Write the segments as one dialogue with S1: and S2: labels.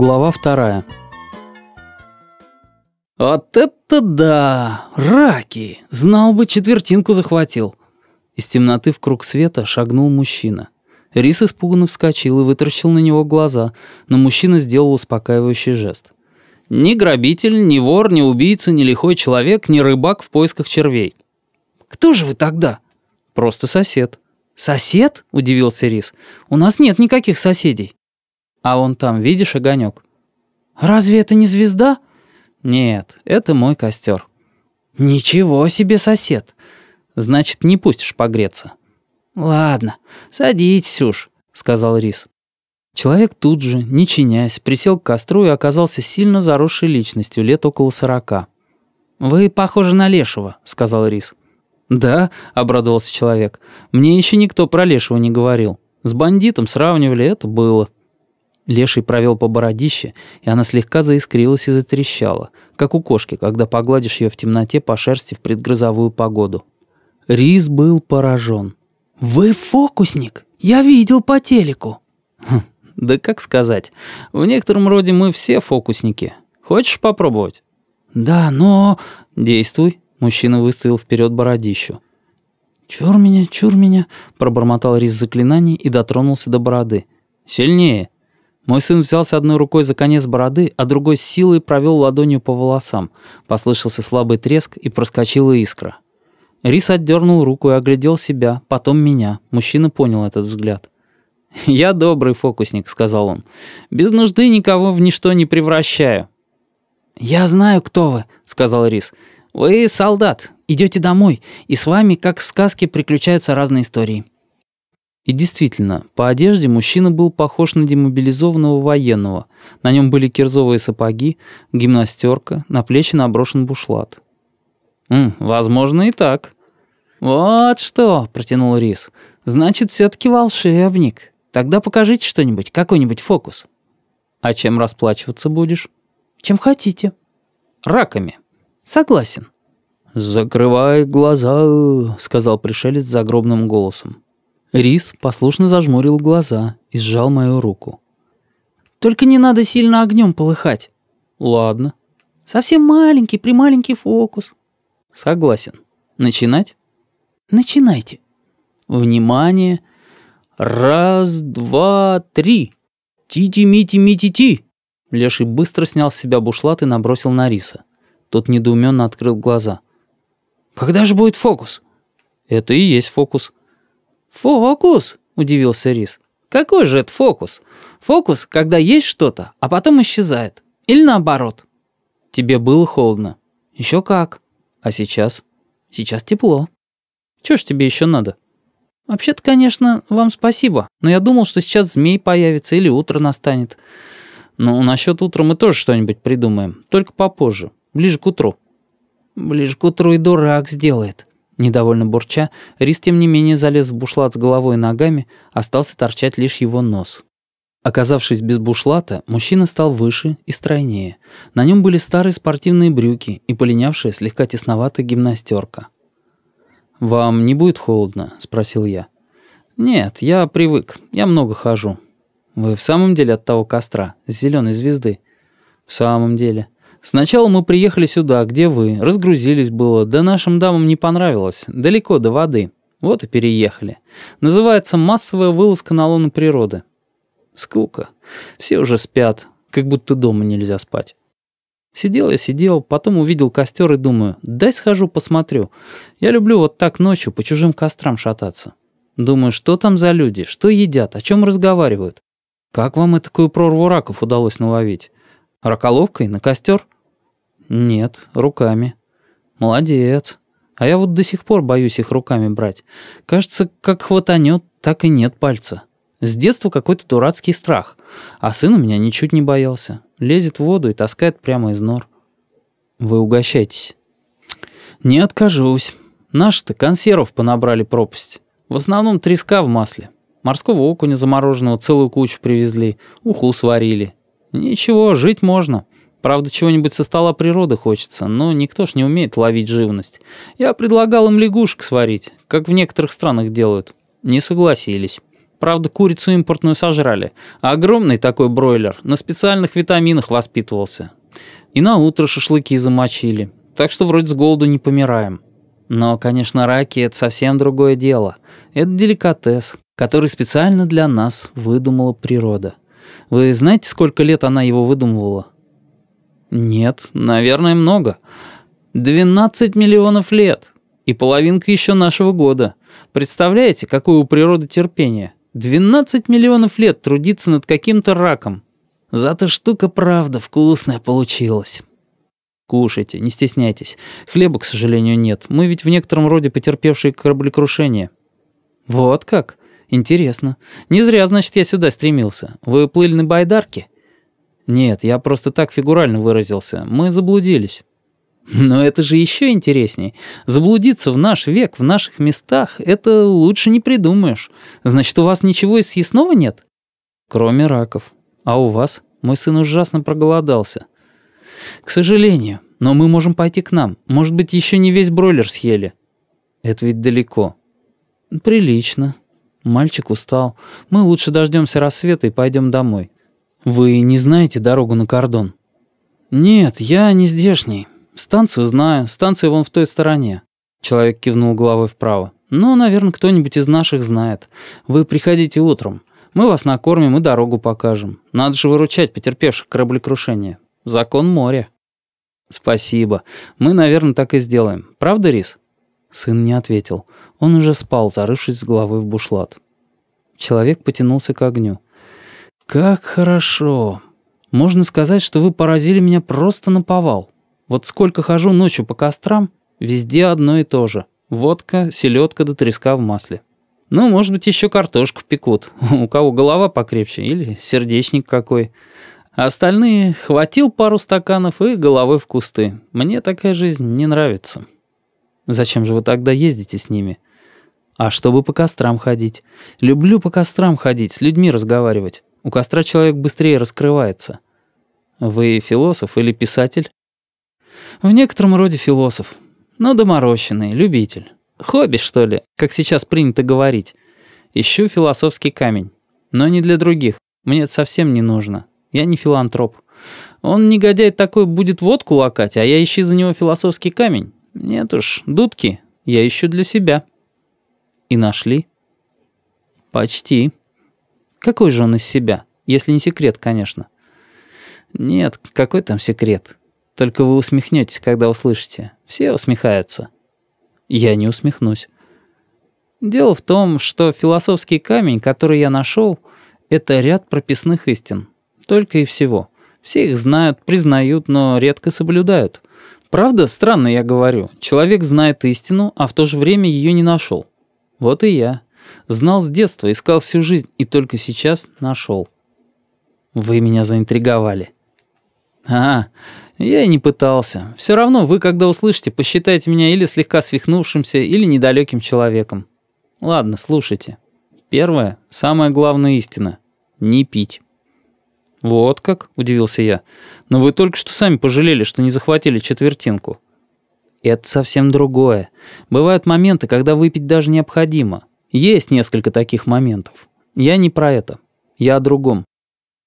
S1: Глава вторая. «Вот это да! Раки! Знал бы, четвертинку захватил!» Из темноты в круг света шагнул мужчина. Рис испуганно вскочил и вытаращил на него глаза, но мужчина сделал успокаивающий жест. «Ни грабитель, ни вор, ни убийца, ни лихой человек, ни рыбак в поисках червей».
S2: «Кто же вы тогда?»
S1: «Просто сосед».
S2: «Сосед?» — удивился Рис. «У нас нет никаких соседей».
S1: А вон там, видишь огонек?
S2: Разве это не звезда?
S1: Нет, это мой костер.
S2: Ничего себе сосед.
S1: Значит, не пустишь погреться.
S2: Ладно, садитесь уж, сказал Рис.
S1: Человек тут же, не чинясь, присел к костру и оказался сильно заросшей личностью, лет около сорока.
S2: «Вы похожи на Лешего», — сказал Рис.
S1: «Да», — обрадовался человек, — «мне еще никто про Лешего не говорил. С бандитом сравнивали, это было». Леший провел по бородище, и она слегка заискрилась и затрещала, как у кошки, когда погладишь ее в темноте по шерсти в предгрозовую погоду. Рис был поражен.
S2: «Вы фокусник? Я видел по телеку».
S1: Хм, «Да как сказать. В некотором роде мы все фокусники. Хочешь попробовать?»
S2: «Да, но...»
S1: «Действуй», — мужчина выставил вперед бородищу.
S2: «Чур меня, чур меня», —
S1: пробормотал Рис заклинание и дотронулся до бороды. «Сильнее». Мой сын взялся одной рукой за конец бороды, а другой с силой провел ладонью по волосам. Послышался слабый треск и проскочила искра. Рис отдернул руку и оглядел себя, потом меня. Мужчина понял этот взгляд. «Я добрый фокусник», — сказал он. «Без нужды никого в ничто не превращаю».
S2: «Я знаю, кто вы», — сказал Рис. «Вы солдат, идете домой, и с вами, как в сказке, приключаются разные истории».
S1: И действительно, по одежде мужчина был похож на демобилизованного военного. На нем были кирзовые сапоги, гимнастерка, на плечи наброшен бушлат. «М, «Возможно, и так».
S2: «Вот что», — протянул Рис. «Значит, все-таки волшебник. Тогда покажите что-нибудь, какой-нибудь фокус».
S1: «А чем расплачиваться будешь?»
S2: «Чем хотите».
S1: «Раками».
S2: «Согласен».
S1: «Закрывай глаза», — сказал пришелец загробным голосом. Рис послушно зажмурил глаза и сжал мою руку.
S2: «Только не надо сильно огнем полыхать».
S1: «Ладно».
S2: «Совсем маленький, прималенький фокус».
S1: «Согласен. Начинать?»
S2: «Начинайте».
S1: «Внимание! Раз, два, три! Ти-ти-ми-ти-ми-ти-ти!» Леший быстро снял с себя бушлат и набросил на Риса. Тот недоуменно открыл глаза.
S2: «Когда же будет фокус?»
S1: «Это и есть фокус».
S2: «Фокус?» – удивился Рис. «Какой же это фокус? Фокус, когда есть что-то, а потом исчезает. Или наоборот?»
S1: «Тебе было холодно?»
S2: «Еще как.
S1: А сейчас?»
S2: «Сейчас тепло».
S1: «Чё ж тебе еще надо?»
S2: «Вообще-то, конечно, вам спасибо, но я думал, что сейчас змей появится или утро настанет».
S1: «Ну, насчет утра мы тоже что-нибудь придумаем, только попозже, ближе к утру».
S2: «Ближе к утру и дурак сделает»,
S1: Недовольно бурча, Рис тем не менее залез в бушлат с головой и ногами, остался торчать лишь его нос. Оказавшись без бушлата, мужчина стал выше и стройнее. На нем были старые спортивные брюки и полинявшая слегка тесноватая гимнастерка. «Вам не будет холодно?» — спросил я. «Нет, я привык, я много хожу». «Вы в самом деле от того костра, с зеленой звезды?» «В самом деле. Сначала мы приехали сюда, где вы, разгрузились было, да нашим дамам не понравилось, далеко до воды. Вот и переехали. Называется «Массовая вылазка на лоно природы». Скука. Все уже спят, как будто дома нельзя спать. Сидел я, сидел, потом увидел костер и думаю, дай схожу посмотрю. Я люблю вот так ночью по чужим кострам шататься. Думаю, что там за люди, что едят, о чем разговаривают. Как вам и такую прорву раков удалось наловить? Раколовкой на костер? Нет, руками. Молодец. А я вот до сих пор боюсь их руками брать. Кажется, как хватанет, так и нет пальца. С детства какой-то дурацкий страх. А сын у меня ничуть не боялся. Лезет в воду и таскает прямо из нор. Вы угощайтесь. Не откажусь. Наши-то консервов понабрали пропасть. В основном треска в масле. Морского окуня замороженного целую кучу привезли. Уху сварили. Ничего, жить можно. Правда, чего-нибудь со стола природы хочется, но никто ж не умеет ловить живность. Я предлагал им лягушек сварить, как в некоторых странах делают. Не согласились. Правда, курицу импортную сожрали. Огромный такой бройлер на специальных витаминах воспитывался. И на утро шашлыки замочили. Так что вроде с голоду не помираем. Но, конечно, раки — это совсем другое дело. Это деликатес, который специально для нас выдумала природа. Вы знаете, сколько лет она его выдумывала? Нет, наверное, много. 12 миллионов лет. И половинка еще нашего года. Представляете, какое у природы терпение? 12 миллионов лет трудиться над каким-то раком. Зато штука правда вкусная получилась. Кушайте, не стесняйтесь. Хлеба, к сожалению, нет. Мы ведь в некотором роде потерпевшие кораблекрушение. Вот как? Интересно. Не зря, значит, я сюда стремился. Вы плыли на байдарке? Нет, я просто так фигурально выразился. Мы заблудились. Но это же еще интересней. Заблудиться в наш век, в наших местах, это лучше не придумаешь. Значит, у вас ничего из съестного нет? Кроме раков. А у вас? Мой сын ужасно проголодался. «К сожалению. Но мы можем пойти к нам. Может быть, еще не весь бройлер съели». «Это ведь далеко». «Прилично. Мальчик устал. Мы лучше дождемся рассвета и пойдем домой». «Вы не знаете дорогу на кордон?» «Нет, я не здешний. Станцию знаю. Станция вон в той стороне». Человек кивнул головой вправо. «Ну, наверное, кто-нибудь из наших знает. Вы приходите утром. Мы вас накормим и дорогу покажем. Надо же выручать потерпевших кораблекрушение. Закон моря». «Спасибо. Мы, наверное, так и сделаем. Правда, Рис?» Сын не ответил. Он уже спал, зарывшись с головой в бушлат. Человек потянулся к огню. «Как хорошо. Можно сказать, что вы поразили меня просто на повал. Вот сколько хожу ночью по кострам, везде одно и то же. Водка, селедка да треска в масле. Ну, может быть, еще картошку пекут. У кого голова покрепче или сердечник какой. А остальные хватил пару стаканов и головой в кусты. Мне такая жизнь не нравится. Зачем же вы тогда ездите с ними? А чтобы по кострам ходить. Люблю по кострам ходить, с людьми разговаривать. У костра человек быстрее раскрывается. Вы философ или писатель? В некотором роде философ. Но доморощенный, любитель. Хобби, что ли, как сейчас принято говорить. Ищу философский камень. Но не для других. Мне это совсем не нужно. Я не филантроп. Он, негодяй такой, будет водку лакать, а я ищу за него философский камень. Нет уж, дудки, я ищу для себя. И нашли? Почти. Какой же он из себя? Если не секрет, конечно. Нет, какой там секрет? Только вы усмехнетесь, когда услышите. Все усмехаются. Я не усмехнусь. Дело в том, что философский камень, который я нашел, это ряд прописных истин. Только и всего. Все их знают, признают, но редко соблюдают. Правда, странно я говорю. Человек знает истину, а в то же время ее не нашел. Вот и я. Знал с детства, искал всю жизнь, и только сейчас нашел. Вы меня заинтриговали. А, я и не пытался. Все равно вы, когда услышите, посчитаете меня или слегка свихнувшимся, или недалеким человеком. Ладно, слушайте. Первое, самая главная истина — не пить. «Вот как?» – удивился я. «Но вы только что сами пожалели, что не захватили четвертинку». «Это совсем другое. Бывают моменты, когда выпить даже необходимо. Есть несколько таких моментов. Я не про это. Я о другом.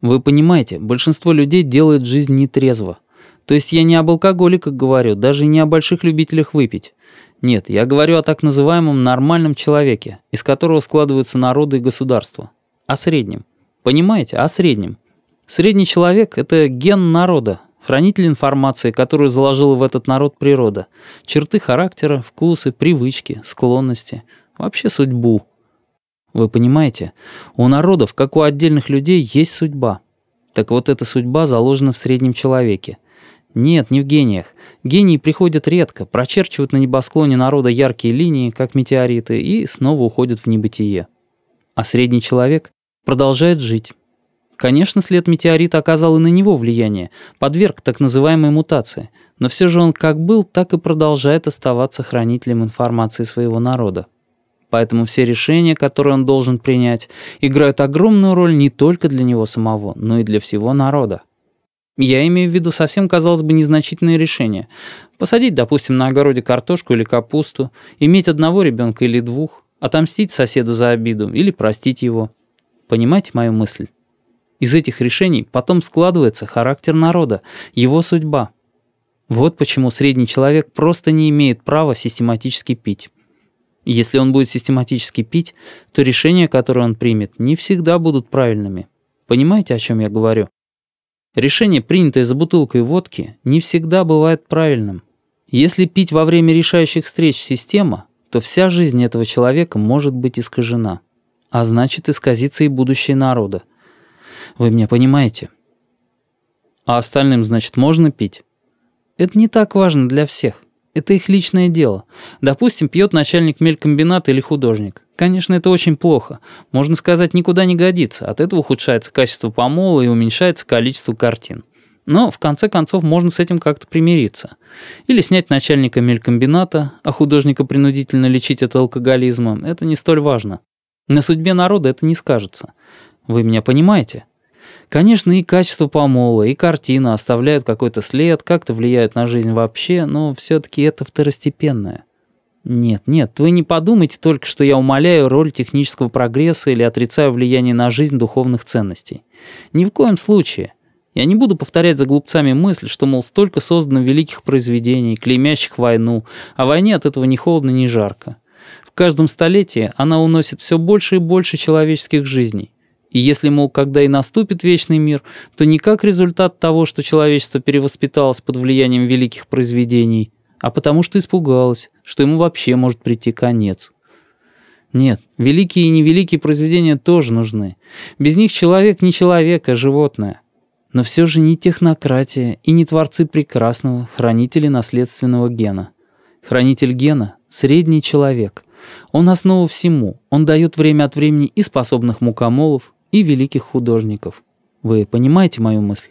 S1: Вы понимаете, большинство людей делает жизнь нетрезво. То есть я не об алкоголиках говорю, даже не о больших любителях выпить. Нет, я говорю о так называемом нормальном человеке, из которого складываются народы и государства. О среднем. Понимаете, о среднем. Средний человек — это ген народа, хранитель информации, которую заложила в этот народ природа, черты характера, вкусы, привычки, склонности, вообще судьбу. Вы понимаете, у народов, как у отдельных людей, есть судьба. Так вот эта судьба заложена в среднем человеке. Нет, не в гениях. Гении приходят редко, прочерчивают на небосклоне народа яркие линии, как метеориты, и снова уходят в небытие. А средний человек продолжает жить, Конечно, след метеорита оказал и на него влияние, подверг так называемой мутации, но все же он как был, так и продолжает оставаться хранителем информации своего народа. Поэтому все решения, которые он должен принять, играют огромную роль не только для него самого, но и для всего народа. Я имею в виду совсем, казалось бы, незначительные решения. Посадить, допустим, на огороде картошку или капусту, иметь одного ребенка или двух, Отомстить соседу за обиду или простить его. Понимаете мою мысль? Из этих решений потом складывается характер народа, его судьба. Вот почему средний человек просто не имеет права систематически пить. Если он будет систематически пить, то решения, которые он примет, не всегда будут правильными. Понимаете, о чем я говорю? Решение, принятое за бутылкой водки, не всегда бывает правильным. Если пить во время решающих встреч система, то вся жизнь этого человека может быть искажена. А значит, исказится и будущее народа. Вы меня понимаете? А остальным, значит, можно пить? Это не так важно для всех. Это их личное дело. Допустим, пьет начальник мелькомбината или художник. Конечно, это очень плохо. Можно сказать, никуда не годится. От этого ухудшается качество помола и уменьшается количество картин. Но, в конце концов, можно с этим как-то примириться. Или снять начальника мелькомбината, а художника принудительно лечить от алкоголизма. Это не столь важно. На судьбе народа это не скажется. Вы меня понимаете? Конечно, и качество помола, и картина оставляют какой-то след, как-то влияют на жизнь вообще, но все-таки это второстепенное. Нет, нет, вы не подумайте только, что я умаляю роль технического прогресса или отрицаю влияние на жизнь духовных ценностей. Ни в коем случае. Я не буду повторять за глупцами мысль, что, мол, столько создано великих произведений, клеймящих войну, а войне от этого ни холодно, ни жарко. В каждом столетии она уносит все больше и больше человеческих жизней. И если, мол, когда и наступит вечный мир, то не как результат того, что человечество перевоспиталось под влиянием великих произведений, а потому что испугалось, что ему вообще может прийти конец. Нет, великие и невеликие произведения тоже нужны. Без них человек не человек, а животное. Но все же не технократия и не творцы прекрасного, хранители наследственного гена. Хранитель гена — средний человек. Он основа всему. Он дает время от времени и способных мукомолов, и великих художников. Вы понимаете мою мысль?